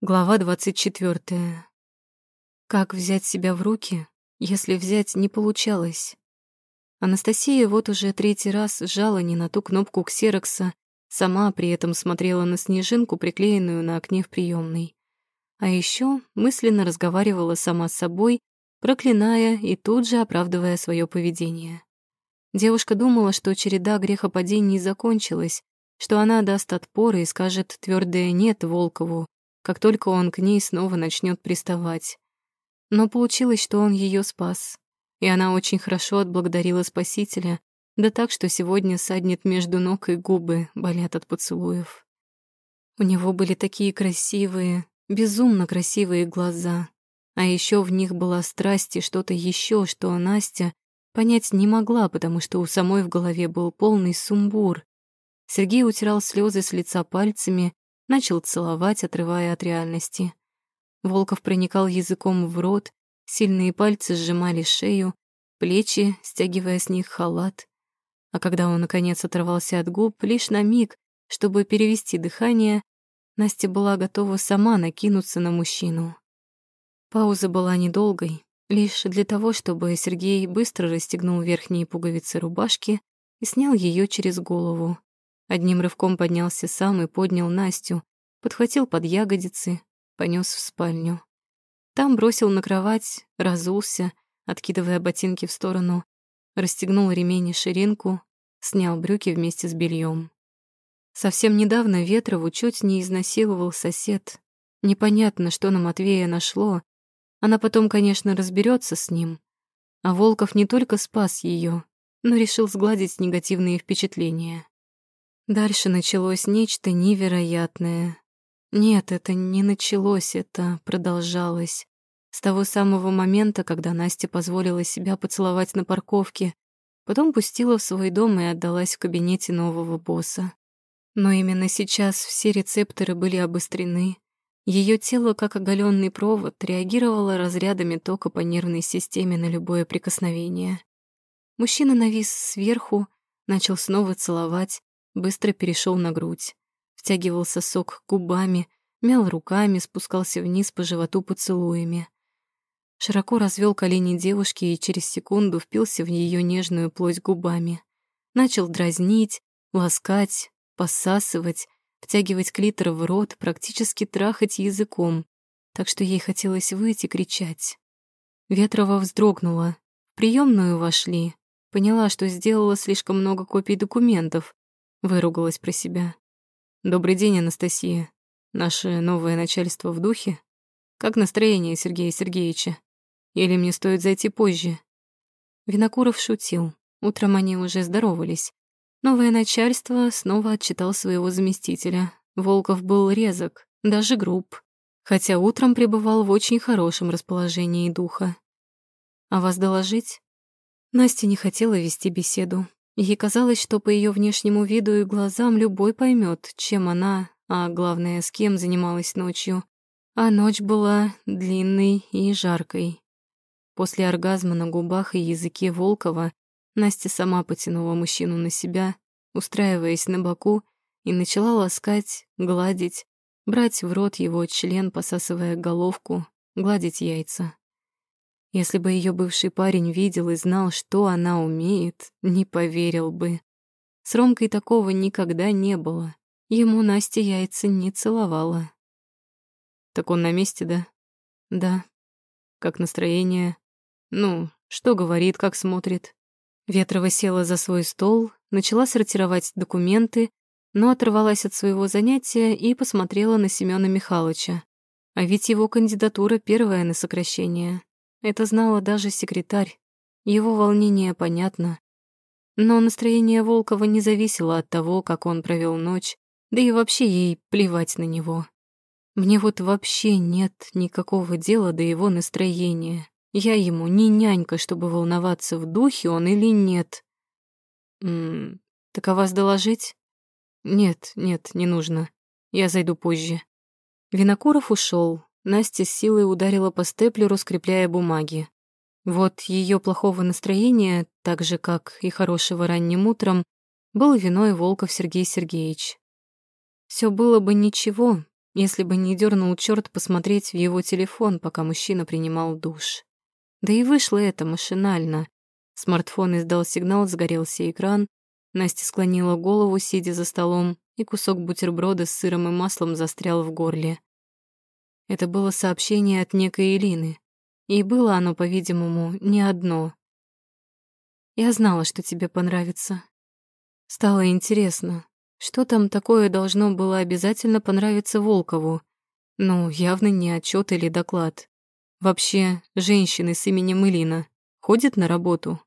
Глава 24. Как взять себя в руки, если взять не получалось? Анастасия вот уже третий раз сжала не на ту кнопку ксерокса, сама при этом смотрела на снежинку, приклеенную на окне в приемной. А еще мысленно разговаривала сама с собой, проклиная и тут же оправдывая свое поведение. Девушка думала, что череда грехопадений закончилась, что она даст отпор и скажет твердое «нет» Волкову, как только он к ней снова начнет приставать. Но получилось, что он ее спас, и она очень хорошо отблагодарила Спасителя, да так, что сегодня саднет между ног и губы болят от поцелуев. У него были такие красивые, безумно красивые глаза, а еще в них была страсть и что-то еще, что Настя понять не могла, потому что у самой в голове был полный сумбур. Сергей утирал слезы с лица пальцами, начал целовать, отрывая от реальности. Волков проникал языком в рот, сильные пальцы сжимали шею, плечи, стягивая с них халат. А когда он, наконец, оторвался от губ, лишь на миг, чтобы перевести дыхание, Настя была готова сама накинуться на мужчину. Пауза была недолгой, лишь для того, чтобы Сергей быстро расстегнул верхние пуговицы рубашки и снял ее через голову. Одним рывком поднялся сам и поднял Настю, подхватил под ягодицы, понес в спальню. Там бросил на кровать, разулся, откидывая ботинки в сторону, расстегнул ремень и ширинку, снял брюки вместе с бельем. Совсем недавно Ветрову чуть не изнасиловал сосед. Непонятно, что на Матвея нашло. Она потом, конечно, разберется с ним. А Волков не только спас ее, но решил сгладить негативные впечатления. Дальше началось нечто невероятное. Нет, это не началось, это продолжалось. С того самого момента, когда Настя позволила себя поцеловать на парковке, потом пустила в свой дом и отдалась в кабинете нового босса. Но именно сейчас все рецепторы были обострены. Ее тело, как оголенный провод, реагировало разрядами тока по нервной системе на любое прикосновение. Мужчина навис сверху, начал снова целовать, быстро перешел на грудь. Втягивал сосок губами, мял руками, спускался вниз по животу поцелуями. Широко развел колени девушки и через секунду впился в ее нежную плоть губами. Начал дразнить, ласкать, посасывать, втягивать клитор в рот, практически трахать языком, так что ей хотелось выйти кричать. Ветрова вздрогнула. В приемную вошли. Поняла, что сделала слишком много копий документов. Выругалась про себя. «Добрый день, Анастасия. Наше новое начальство в духе? Как настроение Сергея Сергеевича? Или мне стоит зайти позже?» Винокуров шутил. Утром они уже здоровались. Новое начальство снова отчитал своего заместителя. Волков был резок, даже груб, хотя утром пребывал в очень хорошем расположении духа. «А вас доложить?» Настя не хотела вести беседу. Ей казалось, что по ее внешнему виду и глазам любой поймет, чем она, а главное, с кем занималась ночью. А ночь была длинной и жаркой. После оргазма на губах и языке Волкова Настя сама потянула мужчину на себя, устраиваясь на боку, и начала ласкать, гладить, брать в рот его член, посасывая головку, гладить яйца. Если бы ее бывший парень видел и знал, что она умеет, не поверил бы. С Ромкой такого никогда не было. Ему Настя яйца не целовала. Так он на месте, да? Да. Как настроение? Ну, что говорит, как смотрит? Ветрова села за свой стол, начала сортировать документы, но оторвалась от своего занятия и посмотрела на Семёна Михайловича. А ведь его кандидатура первая на сокращение. Это знала даже секретарь. Его волнение понятно. Но настроение Волкова не зависело от того, как он провел ночь, да и вообще ей плевать на него. Мне вот вообще нет никакого дела до его настроения. Я ему не нянька, чтобы волноваться, в духе он или нет. М так о вас доложить? Нет, нет, не нужно. Я зайду позже. Винокуров ушел, Настя с силой ударила по степлеру, скрепляя бумаги. Вот ее плохого настроения, так же, как и хорошего ранним утром, был виной Волков Сергей Сергеевич. Все было бы ничего, если бы не дернул черт посмотреть в его телефон, пока мужчина принимал душ. Да и вышло это машинально. Смартфон издал сигнал, загорелся экран. Настя склонила голову, сидя за столом, и кусок бутерброда с сыром и маслом застрял в горле. Это было сообщение от некой Элины. И было оно, по-видимому, не одно. «Я знала, что тебе понравится». Стало интересно, что там такое должно было обязательно понравиться Волкову? Ну, явно не отчет или доклад. Вообще, женщины с именем Элина ходят на работу?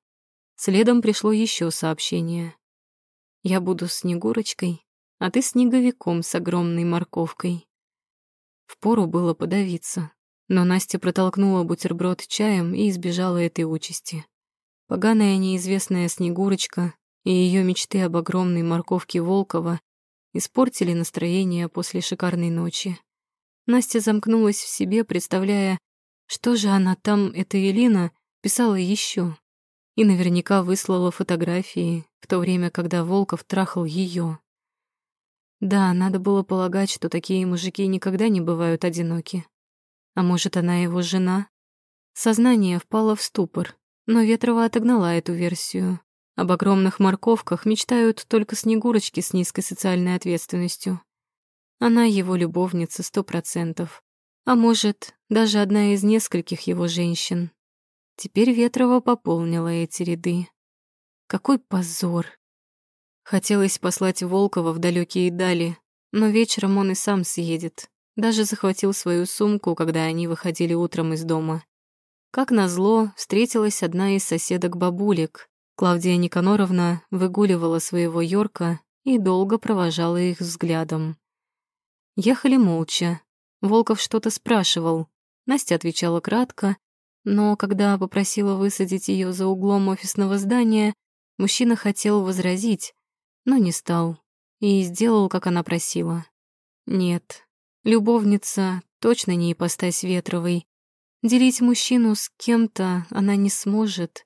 Следом пришло еще сообщение. «Я буду Снегурочкой, а ты снеговиком с огромной морковкой». Впору было подавиться, но Настя протолкнула бутерброд чаем и избежала этой участи. Поганая неизвестная Снегурочка и ее мечты об огромной морковке Волкова испортили настроение после шикарной ночи. Настя замкнулась в себе, представляя, что же она там, эта Элина, писала еще, и наверняка выслала фотографии в то время, когда Волков трахал ее. Да, надо было полагать, что такие мужики никогда не бывают одиноки. А может, она его жена? Сознание впало в ступор, но Ветрова отогнала эту версию. Об огромных морковках мечтают только снегурочки с низкой социальной ответственностью. Она его любовница сто процентов. А может, даже одна из нескольких его женщин. Теперь Ветрова пополнила эти ряды. Какой позор! Хотелось послать Волкова в далекие дали, но вечером он и сам съедет. Даже захватил свою сумку, когда они выходили утром из дома. Как назло, встретилась одна из соседок бабулек, Клавдия Никаноровна выгуливала своего Йорка и долго провожала их взглядом. Ехали молча. Волков что-то спрашивал. Настя отвечала кратко, но когда попросила высадить ее за углом офисного здания, мужчина хотел возразить, но не стал и сделал, как она просила. Нет, любовница точно не ипостась Ветровой. Делить мужчину с кем-то она не сможет.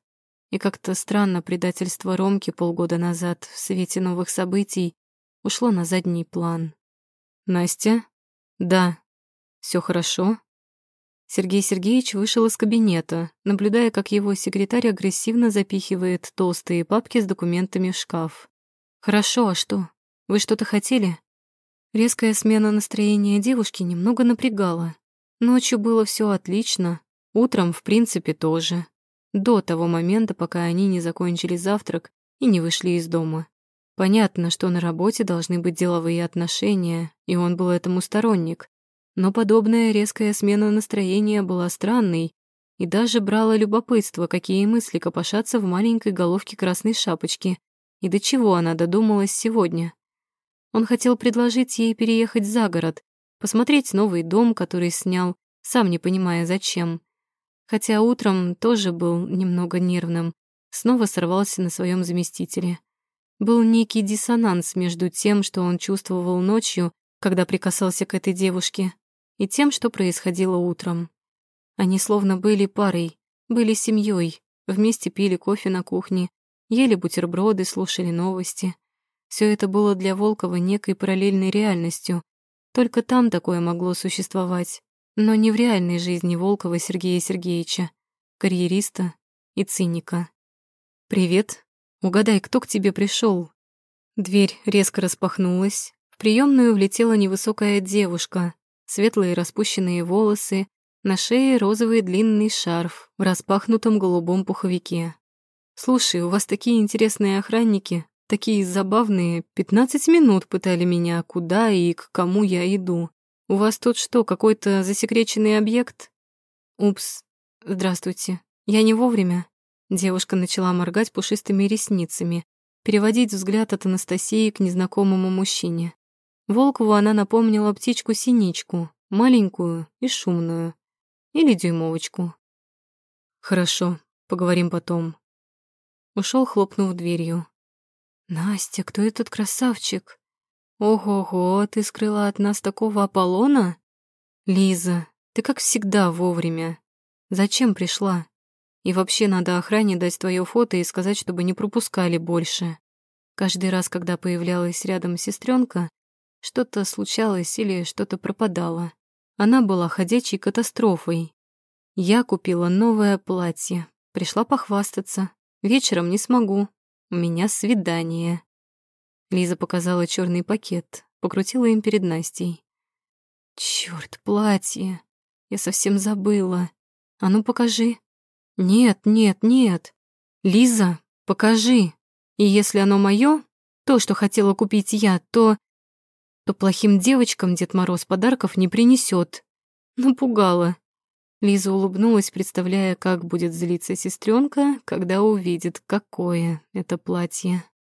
И как-то странно предательство Ромки полгода назад в свете новых событий ушло на задний план. «Настя?» «Да. Все хорошо?» Сергей Сергеевич вышел из кабинета, наблюдая, как его секретарь агрессивно запихивает толстые папки с документами в шкаф. «Хорошо, а что? Вы что-то хотели?» Резкая смена настроения девушки немного напрягала. Ночью было все отлично, утром, в принципе, тоже до того момента, пока они не закончили завтрак и не вышли из дома. Понятно, что на работе должны быть деловые отношения, и он был этому сторонник. Но подобная резкая смена настроения была странной и даже брала любопытство, какие мысли копошатся в маленькой головке красной шапочки и до чего она додумалась сегодня. Он хотел предложить ей переехать за город, посмотреть новый дом, который снял, сам не понимая зачем хотя утром тоже был немного нервным, снова сорвался на своем заместителе. Был некий диссонанс между тем, что он чувствовал ночью, когда прикасался к этой девушке, и тем, что происходило утром. Они словно были парой, были семьей, вместе пили кофе на кухне, ели бутерброды, слушали новости. Все это было для Волкова некой параллельной реальностью. Только там такое могло существовать но не в реальной жизни Волкова Сергея Сергеевича, карьериста и циника. «Привет. Угадай, кто к тебе пришел? Дверь резко распахнулась. В приемную влетела невысокая девушка, светлые распущенные волосы, на шее розовый длинный шарф в распахнутом голубом пуховике. «Слушай, у вас такие интересные охранники, такие забавные. Пятнадцать минут пытали меня, куда и к кому я иду. У вас тут что, какой-то засекреченный объект? Упс. Здравствуйте. Я не вовремя. Девушка начала моргать пушистыми ресницами, переводить взгляд от Анастасии к незнакомому мужчине. Волкову она напомнила птичку-синичку, маленькую и шумную. Или дюймовочку. Хорошо, поговорим потом. Ушел, хлопнув дверью. Настя, кто этот красавчик? Ого-го, ты скрыла от нас такого Аполлона? Лиза, ты как всегда вовремя. Зачем пришла? И вообще надо охране дать твое фото и сказать, чтобы не пропускали больше. Каждый раз, когда появлялась рядом сестренка, Что-то случалось или что-то пропадало. Она была ходячей катастрофой. Я купила новое платье. Пришла похвастаться. Вечером не смогу. У меня свидание. Лиза показала черный пакет, покрутила им перед Настей. Черт, платье. Я совсем забыла. А ну покажи. Нет, нет, нет. Лиза, покажи. И если оно мое, то, что хотела купить я, то то плохим девочкам Дед Мороз подарков не принесет. Напугала. Лиза улыбнулась, представляя, как будет злиться сестренка, когда увидит, какое это платье.